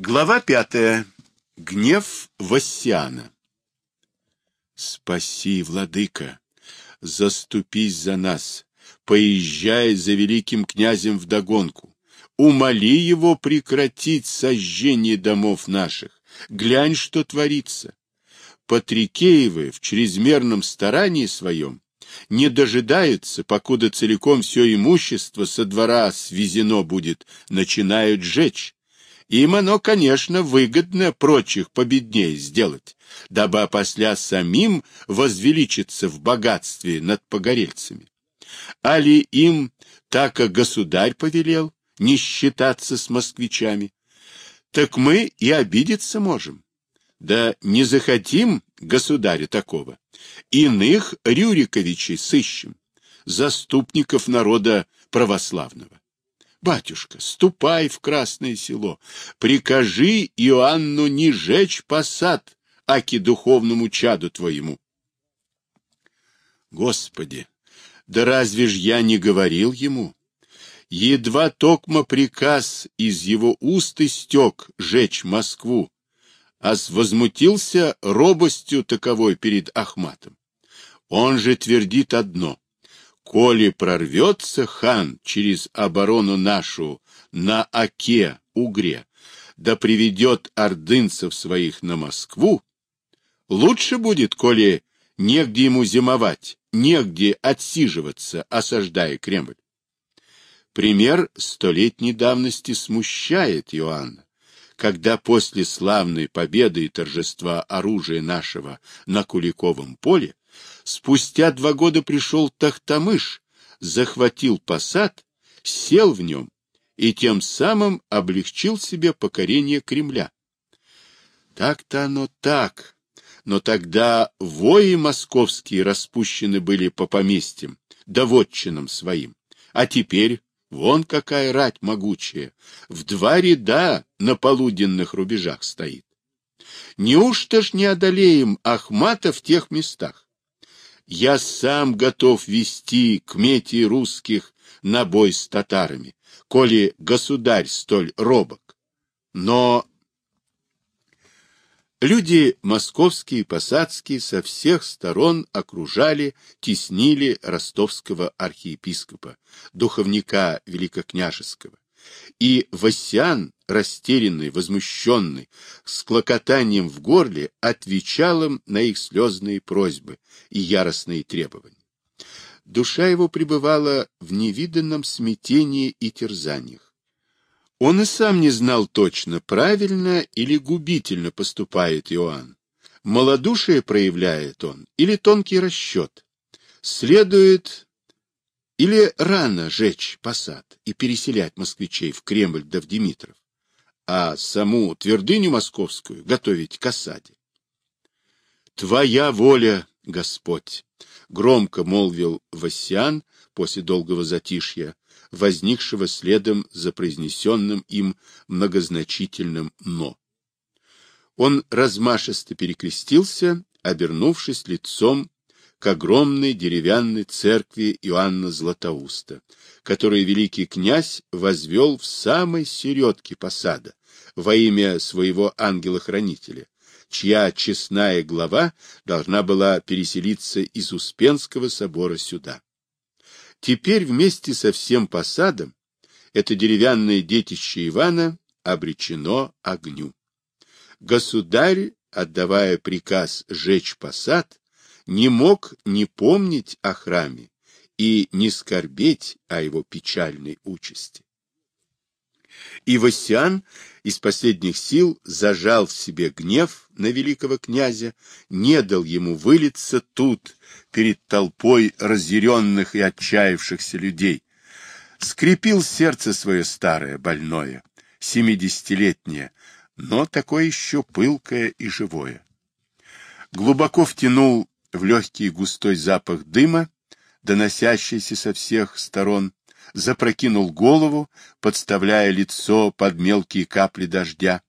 Глава пятая. Гнев Вассиана. Спаси, владыка, заступись за нас, поезжай за великим князем вдогонку, умоли его прекратить сожжение домов наших, глянь, что творится. Патрикеевы в чрезмерном старании своем не дожидаются, покуда целиком все имущество со двора свезено будет, начинают жечь им оно, конечно, выгодно прочих победнее сделать, дабы опосля самим возвеличиться в богатстве над погорельцами. Али им так и государь повелел не считаться с москвичами, так мы и обидеться можем. Да не захотим государя такого. Иных Рюриковичей сыщем, заступников народа православного. Батюшка, ступай в Красное Село, прикажи Иоанну не жечь посад, аки духовному чаду твоему. Господи, да разве ж я не говорил ему? Едва токмо приказ из его уст истек жечь Москву, а возмутился робостью таковой перед Ахматом. Он же твердит одно Коли прорвется хан через оборону нашу на Оке, Угре, да приведет ордынцев своих на Москву, лучше будет, коли негде ему зимовать, негде отсиживаться, осаждая Кремль. Пример столетней давности смущает Иоанна, когда после славной победы и торжества оружия нашего на Куликовом поле Спустя два года пришел Тахтамыш, захватил посад, сел в нем и тем самым облегчил себе покорение Кремля. Так-то оно так, но тогда вои московские распущены были по поместьям, да вотчинам своим, а теперь вон какая рать могучая, в два ряда на полуденных рубежах стоит. Неужто ж не одолеем Ахмата в тех местах? Я сам готов вести к мете русских на бой с татарами, коли государь столь робок. Но люди московские и посадские со всех сторон окружали, теснили ростовского архиепископа, духовника великокняжеского. И Васян, растерянный, возмущенный, с клокотанием в горле, отвечал им на их слезные просьбы и яростные требования. Душа его пребывала в невиданном смятении и терзаниях. Он и сам не знал точно, правильно или губительно поступает Иоанн. Молодушие проявляет он или тонкий расчет. Следует или рано жечь посад и переселять москвичей в Кремль да в Димитров, а саму твердыню московскую готовить к осаде. «Твоя воля, Господь!» — громко молвил Васян после долгого затишья, возникшего следом за произнесенным им многозначительным «но». Он размашисто перекрестился, обернувшись лицом к огромной деревянной церкви Иоанна Златоуста, которую великий князь возвел в самой середке посада во имя своего ангела-хранителя, чья честная глава должна была переселиться из Успенского собора сюда. Теперь вместе со всем посадом это деревянное детище Ивана обречено огню. Государь, отдавая приказ сжечь посад, не мог не помнить о храме и не скорбеть о его печальной участи. И Васян из последних сил зажал в себе гнев на великого князя, не дал ему вылиться тут, перед толпой разъяренных и отчаявшихся людей, скрепил сердце свое старое, больное, семидесятилетнее, но такое еще пылкое и живое. Глубоко втянул в легкий густой запах дыма, доносящийся со всех сторон, запрокинул голову, подставляя лицо под мелкие капли дождя,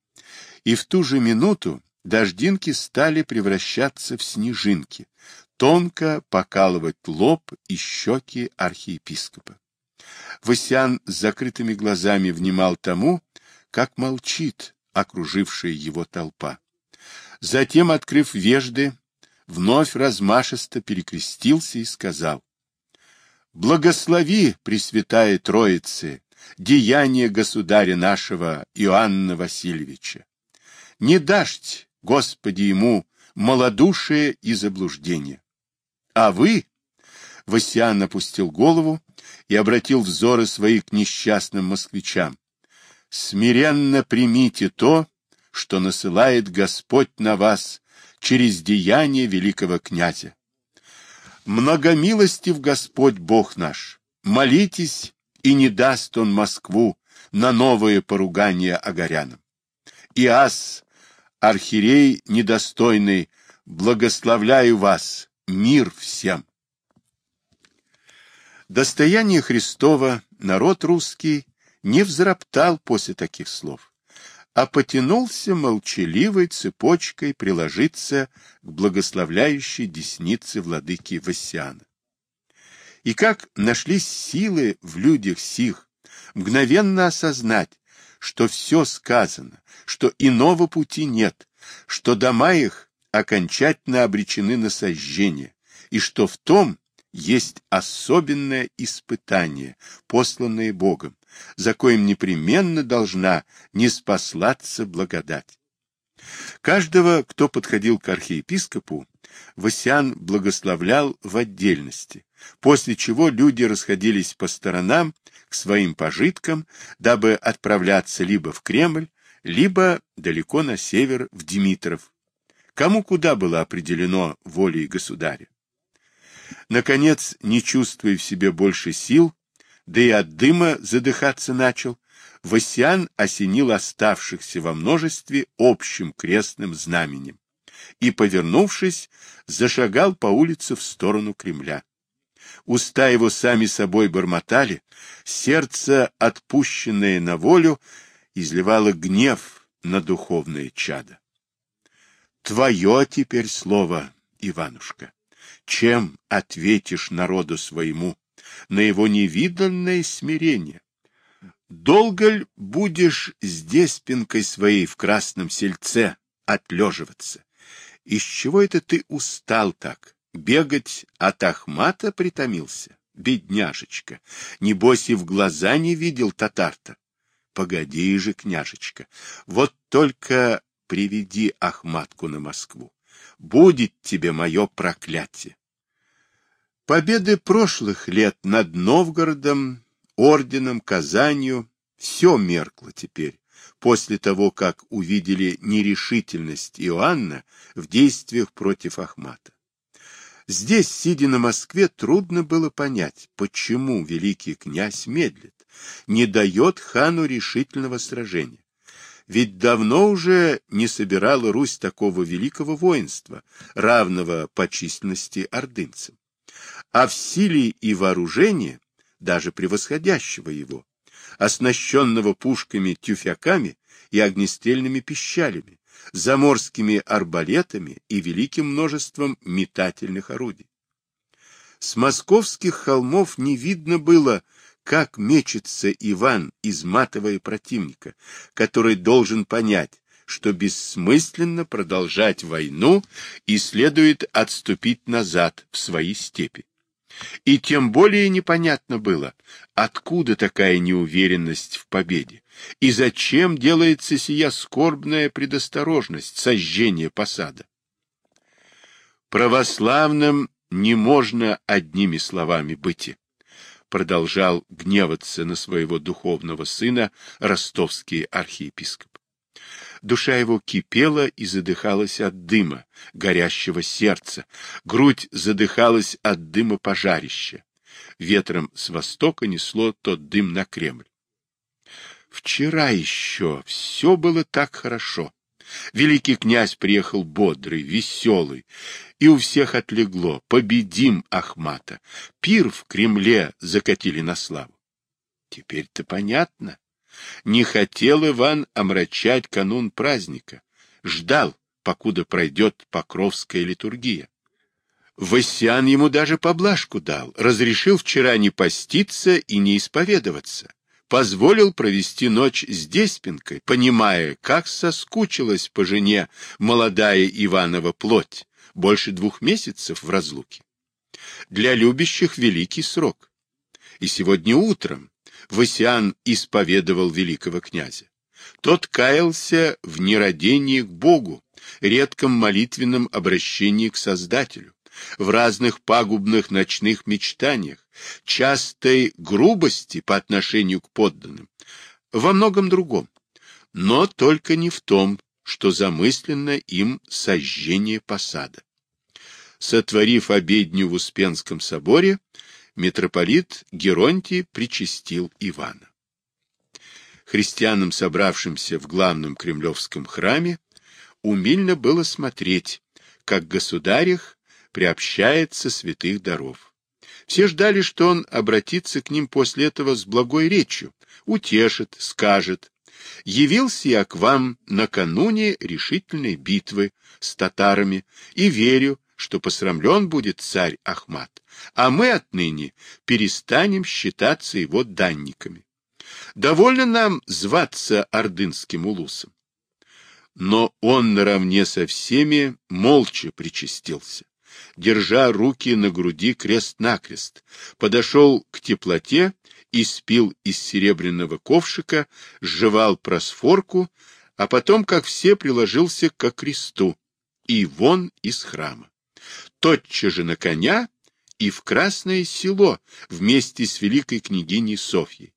и в ту же минуту дождинки стали превращаться в снежинки, тонко покалывать лоб и щеки архиепископа. Васян с закрытыми глазами внимал тому, как молчит окружившая его толпа. Затем, открыв вежды, вновь размашисто перекрестился и сказал, «Благослови, Пресвятая Троицы, деяние государя нашего Иоанна Васильевича. Не дашь, Господи, ему малодушие и заблуждение. А вы, Васян опустил голову и обратил взоры свои к несчастным москвичам. Смиренно примите то, что насылает Господь на вас через деяние великого князя. Многомилостив Господь Бог наш, молитесь, и не даст он Москву на новое поругание огорянам. Иас, архирей недостойный, благословляю вас, мир всем. Достояние Христова народ русский не взроптал после таких слов, а потянулся молчаливой цепочкой приложиться к благословляющей деснице владыки Вассиана. И как нашлись силы в людях сих мгновенно осознать, что все сказано, что иного пути нет, что дома их окончательно обречены на сожжение, и что в том есть особенное испытание, посланное Богом, за коим непременно должна не спаслаться благодать. Каждого, кто подходил к архиепископу, Васян благословлял в отдельности, после чего люди расходились по сторонам к своим пожиткам, дабы отправляться либо в Кремль, либо далеко на север в Димитров. Кому куда было определено волей государя. Наконец, не чувствуя в себе больше сил, да и от дыма задыхаться начал, Васян осенил оставшихся во множестве общим крестным знаменем и, повернувшись, зашагал по улице в сторону Кремля. Уста его сами собой бормотали, сердце, отпущенное на волю, изливало гнев на духовное чадо. Твое теперь слово, Иванушка. Чем ответишь народу своему на его невиданное смирение? Долго ли будешь здесь пинкой своей в красном сельце отлеживаться? Из чего это ты устал так? Бегать от Ахмата притомился? Бедняжечка! Небось и в глаза не видел татарта. Погоди же, княжечка, вот только приведи Ахматку на Москву. Будет тебе мое проклятие. Победы прошлых лет над Новгородом, Орденом, Казанью — все меркло теперь, после того, как увидели нерешительность Иоанна в действиях против Ахмата. Здесь, сидя на Москве, трудно было понять, почему великий князь медлит, не дает хану решительного сражения. Ведь давно уже не собирала Русь такого великого воинства, равного по численности ордынцам. А в силе и вооружении, даже превосходящего его, оснащенного пушками-тюфяками и огнестрельными пищалями, заморскими арбалетами и великим множеством метательных орудий. С московских холмов не видно было, как мечется Иван, изматывая противника, который должен понять, что бессмысленно продолжать войну и следует отступить назад в свои степи. И тем более непонятно было, откуда такая неуверенность в победе, и зачем делается сия скорбная предосторожность сожжения посада. Православным не можно одними словами быть продолжал гневаться на своего духовного сына ростовский архиепископ. Душа его кипела и задыхалась от дыма, горящего сердца, грудь задыхалась от дыма пожарища. Ветром с востока несло тот дым на Кремль. Вчера еще все было так хорошо. Великий князь приехал бодрый, веселый, и у всех отлегло. Победим Ахмата. Пир в Кремле закатили на славу. Теперь-то понятно. Не хотел Иван омрачать канун праздника. Ждал, покуда пройдет покровская литургия. Васян ему даже поблажку дал, разрешил вчера не поститься и не исповедоваться. позволил провести ночь с Деспинкой, понимая, как соскучилась по жене молодая Иванова плоть, больше двух месяцев в разлуке. Для любящих великий срок. И сегодня утром Васян исповедовал великого князя. Тот каялся в нерадении к Богу, редком молитвенном обращении к Создателю, в разных пагубных ночных мечтаниях, частой грубости по отношению к подданным, во многом другом, но только не в том, что замысленно им сожжение посада. Сотворив обедню в Успенском соборе, митрополит Геронтий причастил Ивана. Христианам, собравшимся в главном кремлевском храме, умильно было смотреть, как государь приобщается святых даров. Все ждали, что он обратится к ним после этого с благой речью, утешит, скажет. Явился я к вам накануне решительной битвы с татарами и верю, что посрамлен будет царь Ахмат, а мы отныне перестанем считаться его данниками. Довольно нам зваться ордынским улусом. Но он наравне со всеми молча причастился держа руки на груди крест-накрест, подошел к теплоте и спил из серебряного ковшика, сживал просфорку, а потом, как все, приложился ко кресту и вон из храма. Тотчас же на коня и в Красное село вместе с великой княгиней Софьей.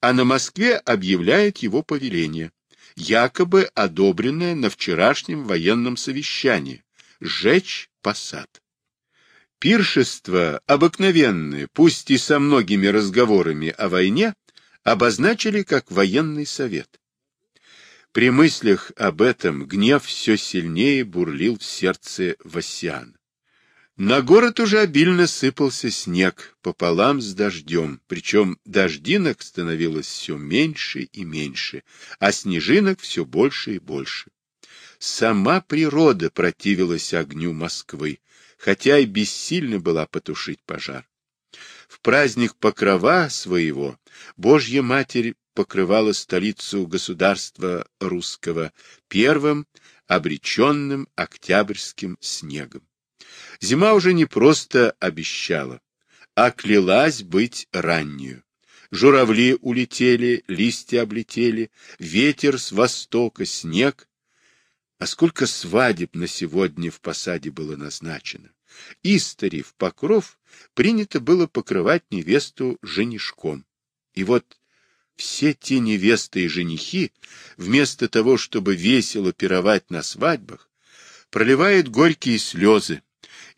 А на Москве объявляет его повеление, якобы одобренное на вчерашнем военном совещании, сжечь посад. Пиршество, обыкновенное, пусть и со многими разговорами о войне, обозначили как военный совет. При мыслях об этом гнев все сильнее бурлил в сердце Васяна. На город уже обильно сыпался снег пополам с дождем, причем дождинок становилось все меньше и меньше, а снежинок все больше и больше. Сама природа противилась огню Москвы, хотя и бессильна была потушить пожар. В праздник Покрова своего Божья Матерь покрывала столицу государства русского первым обреченным октябрьским снегом. Зима уже не просто обещала, а клялась быть раннюю. Журавли улетели, листья облетели, ветер с востока, снег а сколько свадеб на сегодня в посаде было назначено. Истори в покров принято было покрывать невесту женишком. И вот все те невесты и женихи, вместо того, чтобы весело пировать на свадьбах, проливают горькие слезы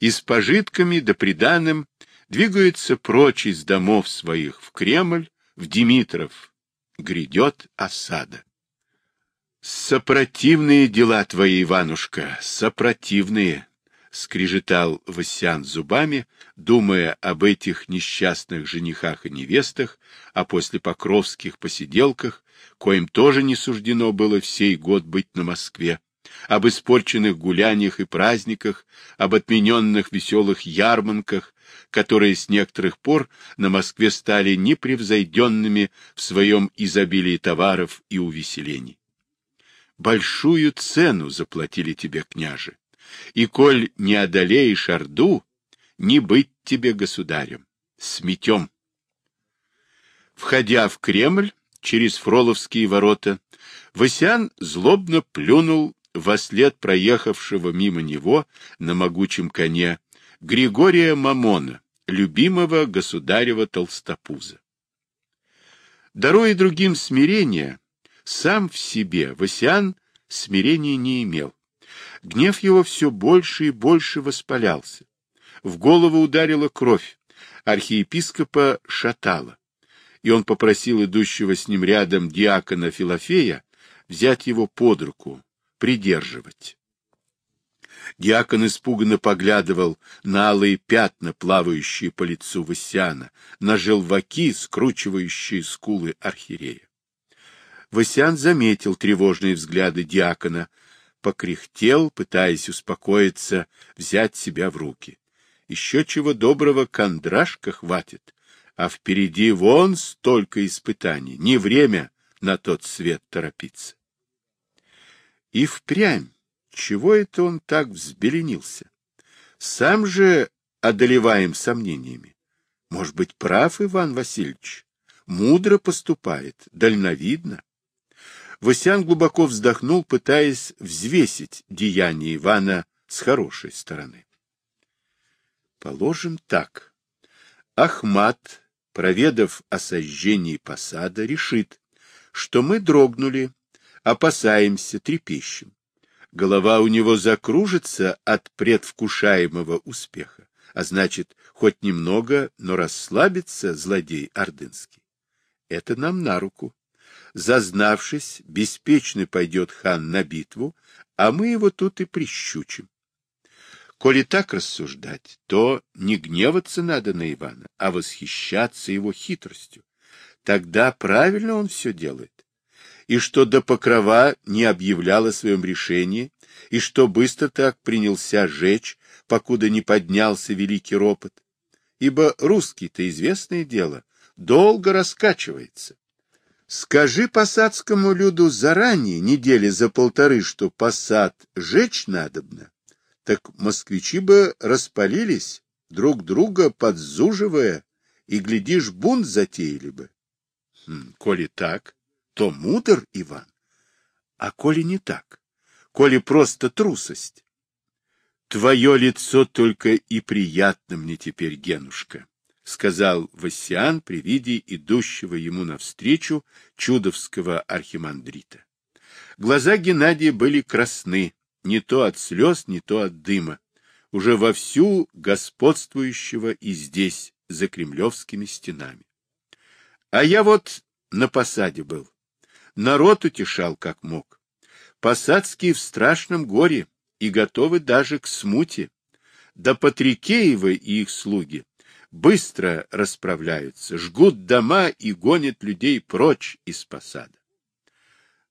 и с пожитками да приданым двигаются прочь из домов своих в Кремль, в Димитров. Грядет осада. Сопротивные дела твои, Иванушка, сопротивные, — скрежетал Васян зубами, думая об этих несчастных женихах и невестах, а после покровских посиделках, коим тоже не суждено было всей год быть на Москве, об испорченных гуляниях и праздниках, об отмененных веселых ярманках, которые с некоторых пор на Москве стали непревзойденными в своем изобилии товаров и увеселений большую цену заплатили тебе, княже, и коль не одолеешь Орду, не быть тебе государем. Сметем. Входя в Кремль через Фроловские ворота, Васян злобно плюнул во след проехавшего мимо него на могучем коне Григория Мамона, любимого государева Толстопуза. Даруя другим смирение, сам в себе Васян смирения не имел. Гнев его все больше и больше воспалялся. В голову ударила кровь, архиепископа шатало, и он попросил идущего с ним рядом диакона Филофея взять его под руку, придерживать. Диакон испуганно поглядывал на алые пятна, плавающие по лицу Васяна, на желваки, скручивающие скулы архиерея. Васян заметил тревожные взгляды диакона, покряхтел, пытаясь успокоиться, взять себя в руки. Еще чего доброго кондрашка хватит, а впереди вон столько испытаний, не время на тот свет торопиться. И впрямь, чего это он так взбеленился? Сам же одолеваем сомнениями. Может быть, прав Иван Васильевич? Мудро поступает, дальновидно. Васян глубоко вздохнул, пытаясь взвесить деяния Ивана с хорошей стороны. Положим так. Ахмат, проведав о сожжении посада, решит, что мы дрогнули, опасаемся, трепещем. Голова у него закружится от предвкушаемого успеха, а значит, хоть немного, но расслабится злодей ордынский. Это нам на руку. Зазнавшись, беспечный пойдет хан на битву, а мы его тут и прищучим. Коли так рассуждать, то не гневаться надо на Ивана, а восхищаться его хитростью. Тогда правильно он все делает. И что до Покрова не объявлял о своем решении, и что быстро так принялся жечь, покуда не поднялся великий ропот. Ибо русский-то известное дело, долго раскачивается. Скажи посадскому люду заранее, недели за полторы, что посад жечь надобно, так москвичи бы распалились, друг друга подзуживая, и, глядишь, бунт затеяли бы. Хм, коли так, то мудр Иван, а коли не так, коли просто трусость. Твое лицо только и приятно мне теперь, Генушка, — сказал Васян при виде идущего ему навстречу чудовского архимандрита. Глаза Геннадия были красны, не то от слез, не то от дыма, уже вовсю господствующего и здесь, за кремлевскими стенами. А я вот на посаде был. Народ утешал как мог. Посадские в страшном горе и готовы даже к смуте. Да Патрикеевы и их слуги быстро расправляются, жгут дома и гонят людей прочь из посада.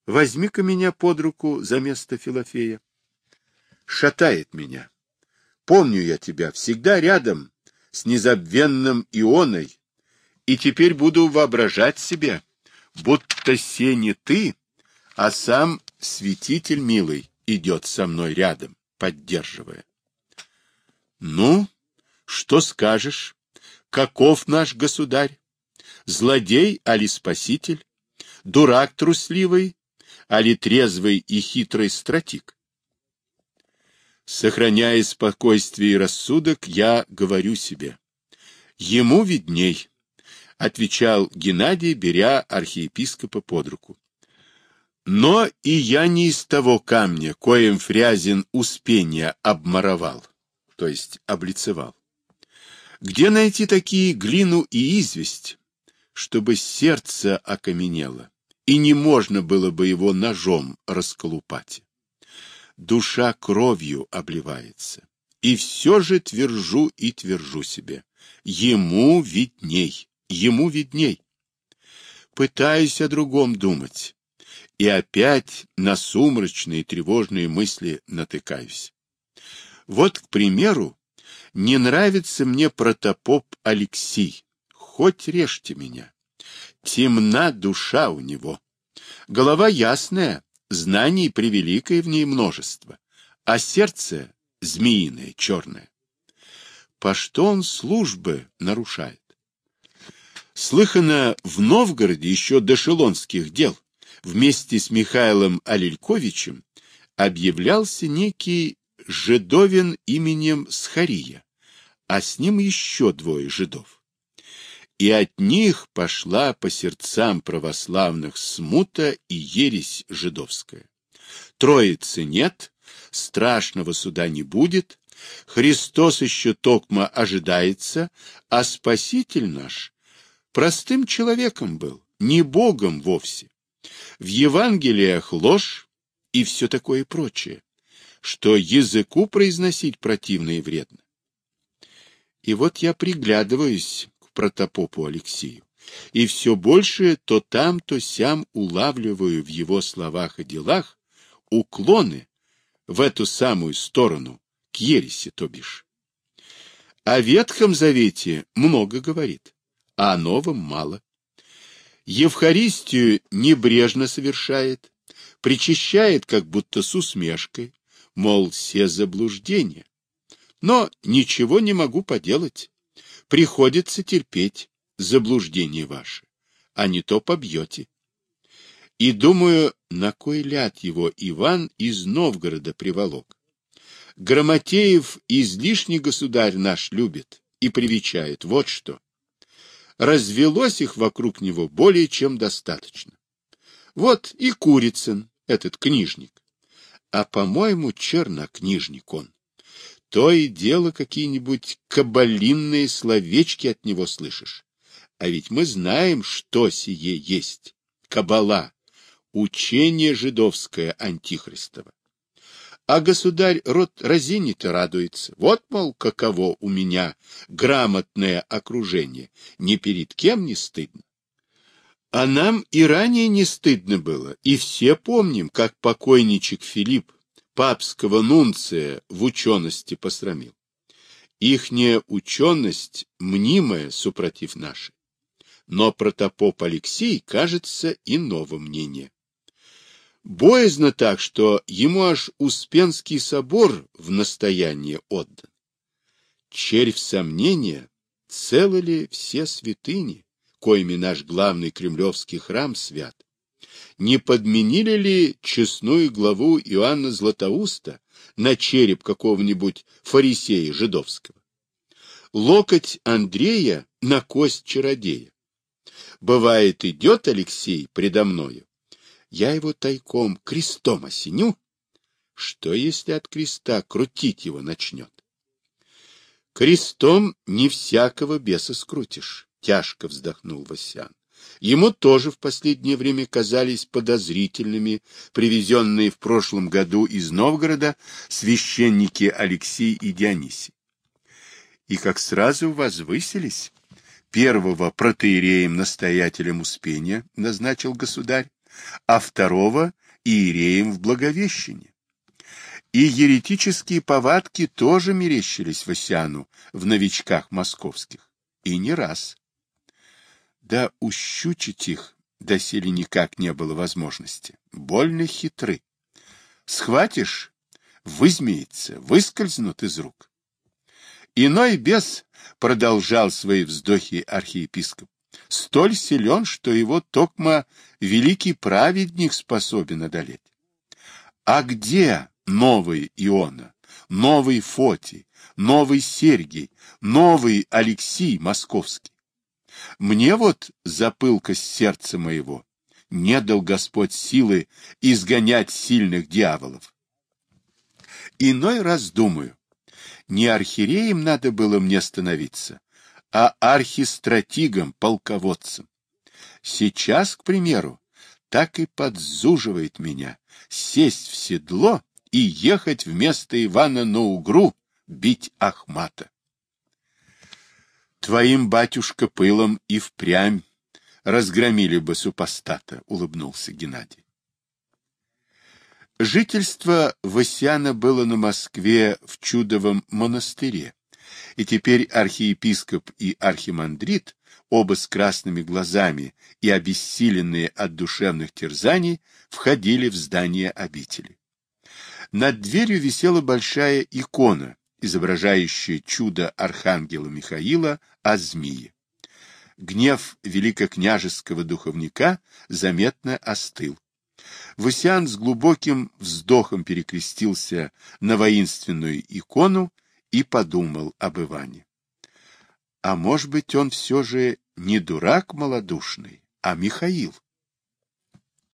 Возьми-ка меня под руку за место Филофея. Шатает меня. Помню я тебя, всегда рядом с незабвенным Ионой, и теперь буду воображать себе, будто се не ты, а сам святитель милый идет со мной рядом, поддерживая. Ну, что скажешь? Каков наш государь? Злодей, али спаситель? Дурак трусливый, али трезвый и хитрый стратик? Сохраняя спокойствие и рассудок, я говорю себе. Ему видней, — отвечал Геннадий, беря архиепископа под руку. Но и я не из того камня, коим Фрязин успение обморовал, то есть облицевал. Где найти такие глину и известь, чтобы сердце окаменело, и не можно было бы его ножом расколупать? Душа кровью обливается. И все же твержу и твержу себе. Ему видней, ему видней. Пытаюсь о другом думать. И опять на сумрачные тревожные мысли натыкаюсь. Вот, к примеру, не нравится мне протопоп Алексей. Хоть режьте меня. Темна душа у него. Голова ясная, знаний превеликое в ней множество, а сердце змеиное, черное. По что он службы нарушает? Слыхано в Новгороде еще до шелонских дел вместе с Михаилом Алельковичем объявлялся некий жидовин именем Схария а с ним еще двое жидов. И от них пошла по сердцам православных смута и ересь жидовская. Троицы нет, страшного суда не будет, Христос еще токмо ожидается, а Спаситель наш простым человеком был, не Богом вовсе. В Евангелиях ложь и все такое прочее, что языку произносить противно и вредно. И вот я приглядываюсь к протопопу Алексею, и все больше то там, то сям улавливаю в его словах и делах уклоны в эту самую сторону, к ереси, то бишь. О Ветхом Завете много говорит, а о новом мало. Евхаристию небрежно совершает, причащает как будто с усмешкой, мол, все заблуждения. Но ничего не могу поделать. Приходится терпеть заблуждение ваше, а не то побьете. И думаю, на кой ляд его Иван из Новгорода приволок. Грамотеев излишний государь наш любит и привечает, вот что. Развелось их вокруг него более чем достаточно. Вот и Курицын, этот книжник. А, по-моему, чернокнижник он. То и дело какие-нибудь кабалинные словечки от него слышишь. А ведь мы знаем, что сие есть. Кабала, учение жидовское антихристово. А государь род разинит радуется. Вот, мол, каково у меня грамотное окружение. Ни перед кем не стыдно. А нам и ранее не стыдно было, и все помним, как покойничек Филипп папского нунция в учености посрамил. Ихняя ученость мнимая, супротив нашей. Но протопоп Алексей, кажется, иного мнения. Боязно так, что ему аж Успенский собор в настояние отдан. Червь сомнения, целы ли все святыни, коими наш главный кремлевский храм свят? Не подменили ли честную главу Иоанна Златоуста на череп какого-нибудь фарисея жидовского? Локоть Андрея на кость чародея. Бывает, идет Алексей предо мною, я его тайком крестом осеню, что если от креста крутить его начнет? Крестом не всякого беса скрутишь, тяжко вздохнул Васян. Ему тоже в последнее время казались подозрительными привезенные в прошлом году из Новгорода священники Алексей и Дионисий. И как сразу возвысились, первого протеереем-настоятелем Успения назначил государь, а второго — иереем в Благовещении. И еретические повадки тоже мерещились Васяну в новичках московских. И не раз. Да ущучить их доселе никак не было возможности. Больно хитры. Схватишь — вызмеется, выскользнут из рук. Иной бес продолжал свои вздохи архиепископ столь силен, что его токма великий праведник способен одолеть. А где новый Иона, новый Фотий, новый Сергий, новый Алексий Московский? Мне вот за пылкость сердца моего не дал Господь силы изгонять сильных дьяволов. Иной раз думаю, не архиереем надо было мне становиться, а архистратигом, полководцем. Сейчас, к примеру, так и подзуживает меня сесть в седло и ехать вместо Ивана на Угру бить Ахмата. Твоим, батюшка, пылом и впрямь разгромили бы супостата, — улыбнулся Геннадий. Жительство Васяна было на Москве в Чудовом монастыре, и теперь архиепископ и архимандрит, оба с красными глазами и обессиленные от душевных терзаний, входили в здание обители. Над дверью висела большая икона, изображающая чудо архангела Михаила о змее. Гнев великокняжеского духовника заметно остыл. Васян с глубоким вздохом перекрестился на воинственную икону и подумал об Иване. А может быть, он все же не дурак малодушный, а Михаил?